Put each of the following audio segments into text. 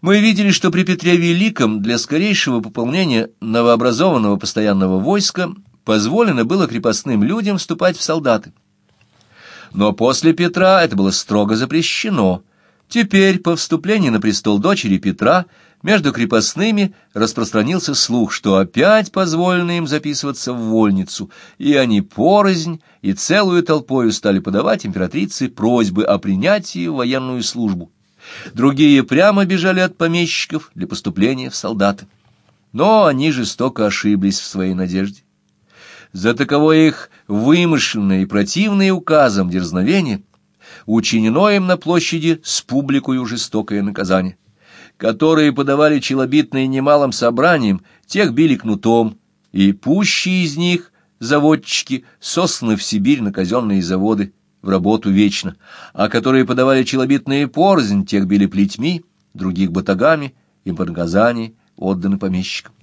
Мы видели, что при Петре Великом для скорейшего пополнения новообразованного постоянного войска позволено было крепостным людям вступать в солдаты. Но после Петра это было строго запрещено. Теперь, по вступлении на престол дочери Петра, между крепостными распространился слух, что опять позволено им записываться в вольницу, и они порознь и целую толпою стали подавать императрице просьбы о принятии в военную службу. Другие прямо бежали от помещиков для поступления в солдаты. Но они жестоко ошиблись в своей надежде. За таковое их вымышленное и противное указом дерзновение учинено им на площади с публикою жестокое наказание. Которые подавали челобитные немалым собранием, тех били кнутом, и пущие из них заводчики сосланы в Сибирь на казенные заводы, в работу вечно, а которые подавали челобитные порзнь, тех били плетьми, других батагами, им под наказание отданы помещикам.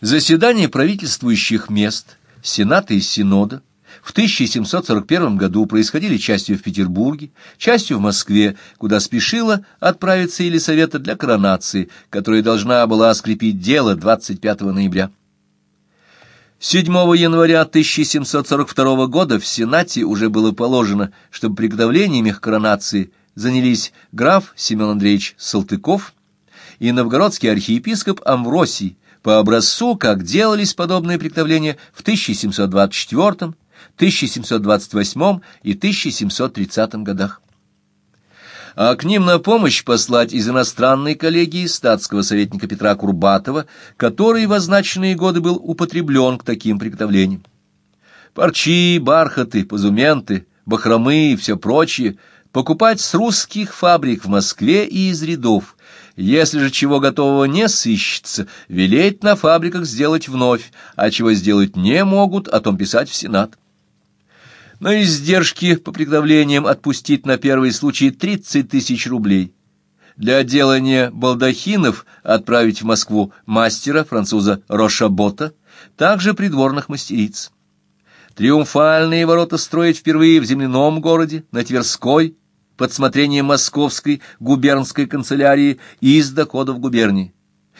Заседания правительствующих мест, Сената и Синода в 1741 году происходили частью в Петербурге, частью в Москве, куда спешила отправиться Елисавета для коронации, которая должна была скрепить дело 25 ноября. 7 января 1742 года в Сенате уже было положено, чтобы приготовлениями к коронации занялись граф Семен Андреевич Салтыков и новгородский архиепископ Амвросий, по образцу, как делались подобные приготовления в 1724, 1728 и 1730 годах. А к ним на помощь послать из иностранной коллегии статского советника Петра Курбатова, который в означенные годы был употреблен к таким приготовлениям. Парчи, бархаты, позументы, бахромы и все прочее покупать с русских фабрик в Москве и из рядов, если же чего готового не сыщется, велеть на фабриках сделать вновь, а чего сделать не могут, о том писать в Сенат. На издержки по приготовлениям отпустить на первый случай 30 тысяч рублей. Для отделания балдахинов отправить в Москву мастера, француза Рошабота, также придворных мастериц. Триумфальные ворота строить впервые в земляном городе, на Тверской, под смотрением Московской губернской канцелярии и из доходов губернии.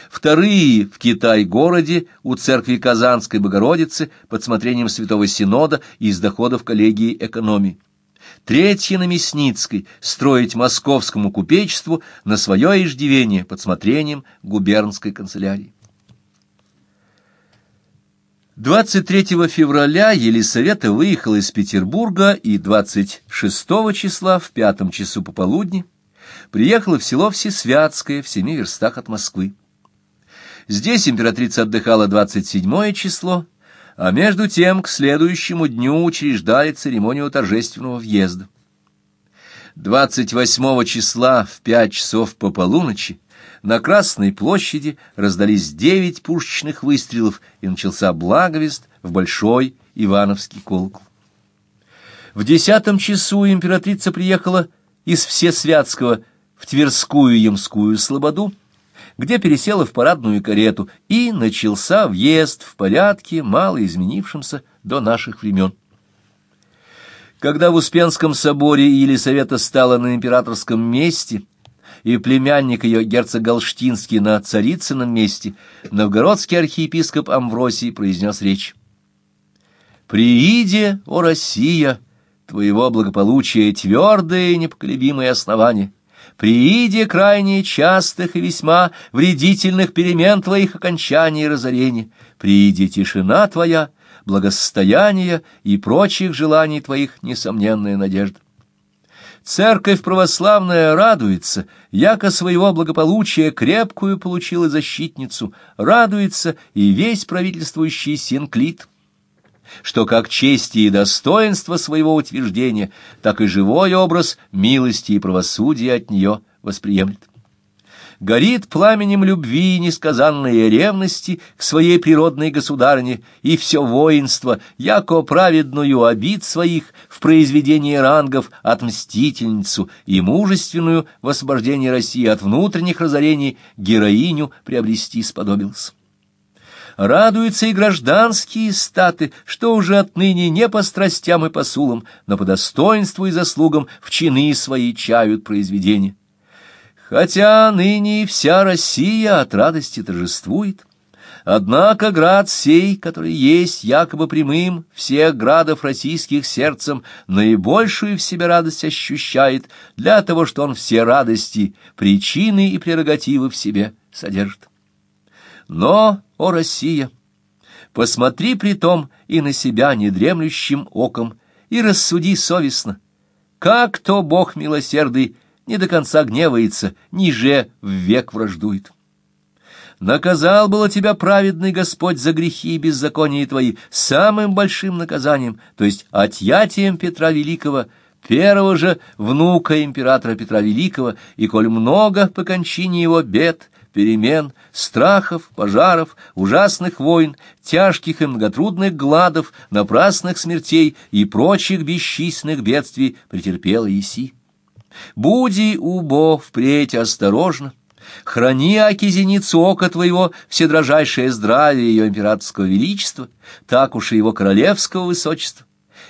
Вторые в Китай-городе у церкви Казанской Богородицы под смотрением Святого Синода из доходов коллегии экономии. Третье на Мясницкой строить московскому купечеству на свое иждивение под смотрением губернской канцелярии. 23 февраля Елисавета выехала из Петербурга и 26 числа в пятом часу пополудни приехала в село Всесвятское в семи верстах от Москвы. Здесь императрица отдыхала 27 число, а между тем к следующему дню учреждали церемонию торжественного въезда. 28 числа в пять часов по полуночи на Красной площади раздались девять пушечных выстрелов, и начался благовест в Большой Ивановский колокол. В десятом часу императрица приехала из Всесвятского в Тверскую Ямскую Слободу, где пересела в парадную карету, и начался въезд в порядке, мало изменившемся до наших времен. Когда в Успенском соборе Елисавета стала на императорском месте, и племянник ее, герцог Галштинский, на царицыном месте, новгородский архиепископ Амвросий произнес речь. «Прииде, о Россия, твоего благополучия твердое и непоколебимое основание, прииде крайне частых и весьма вредительных перемен твоих окончаний и разорения, прииде тишина твоя, благосостояние и прочих желаний твоих несомненная надежда. Церковь православная радуется, яко своего благополучия крепкую получила защитницу, радуется и весь правительствующий синклит, что как чести и достоинство своего утверждения, так и живой образ милости и правосудия от нее восприемлет горит пламенем любви и несказанной ревности к своей природной государыне, и все воинство, яко праведную обид своих в произведении рангов отмстительницу и мужественную в освобождении России от внутренних разорений героиню приобрести сподобился. Радуются и гражданские статы, что уже отныне не по страстям и посулам, но по достоинству и заслугам в чины свои чают произведения Хотя ныне вся Россия от радости торжествует, Однако град сей, который есть якобы прямым всех градов российских сердцем, наибольшую в себе радость ощущает для того, что он все радости, причины и прерогативы в себе содержит. Но, о Россия, посмотри при том и на себя недремлющим оком, и рассуди совестно, как то Бог милосердный не до конца гневается, ниже в век враждует. Наказал было тебя праведный Господь за грехи и беззакония твои самым большим наказанием, то есть отъятием Петра Великого, первого же внука императора Петра Великого, и коль много по кончине его бед, перемен, страхов, пожаров, ужасных войн, тяжких и многотрудных гладов, напрасных смертей и прочих бесчисленных бедствий претерпела Иси. Буди, убо, впредь осторожно, Храни, аки зеницу ока твоего, вседрожайшее здравие ее императорского величества, так уж и его королевского высочества.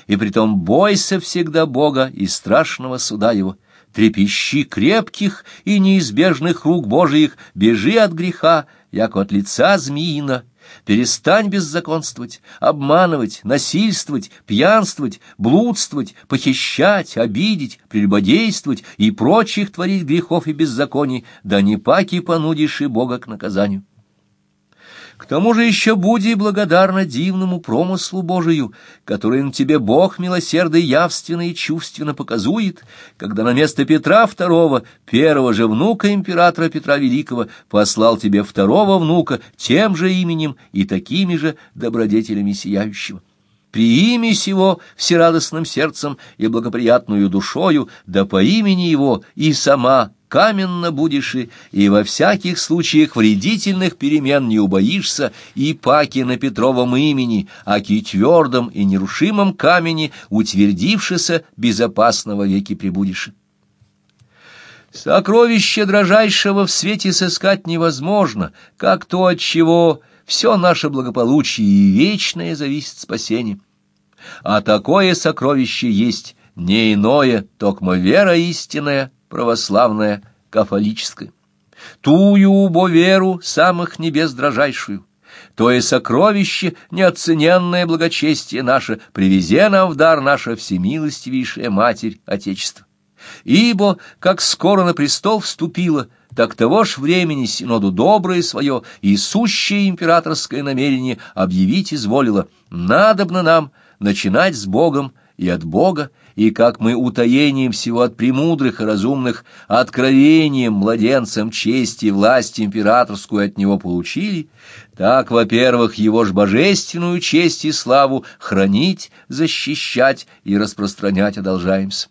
И притом бойся всегда Бога и страшного суда его. Трепещи крепких и неизбежных рук Божиих, бежи от греха, яко от лица змеина, Перестань беззаконствовать, обманывать, насильствовать, пьянствовать, блудствовать, похищать, обидеть, прелюбодействовать и прочих творить грехов и беззаконий, да не паки понудишь и Бога к наказанию. К тому же еще буди благодарна дивному промыслу Божию, который на тебе Бог милосердный явственно и чувственно показует, когда на место Петра II, первого же внука императора Петра Великого, послал тебе второго внука тем же именем и такими же добродетелями сияющего. Приими сего всерадостным сердцем и благоприятную душою, да по имени его и сама каменно будешь и, и во всяких случаях вредительных перемен не убоишься, и паки на Петровом имени, аки твердом и нерушимом камени, утвердившися, безопасного веки прибудешь. Сокровище дрожайшего в свете сыскать невозможно, как то, от чего все наше благополучие и вечное зависит спасение. А такое сокровище есть не иное, токмо вера истинная, православная, кафолическая. Тую убо веру самых небес дрожайшую, то и сокровище, неоцененное благочестие наше, привезе нам в дар наша всемилостивейшая Матерь Отечества. Ибо, как скоро на престол вступила, так того ж времени синоду доброе свое и сущее императорское намерение объявить изволила, надобно нам начинать с Богом и от Бога, и как мы утаением всего от премудрых и разумных, откровением младенцам чести и власть императорскую от него получили, так, во-первых, его ж божественную честь и славу хранить, защищать и распространять одолжаемся.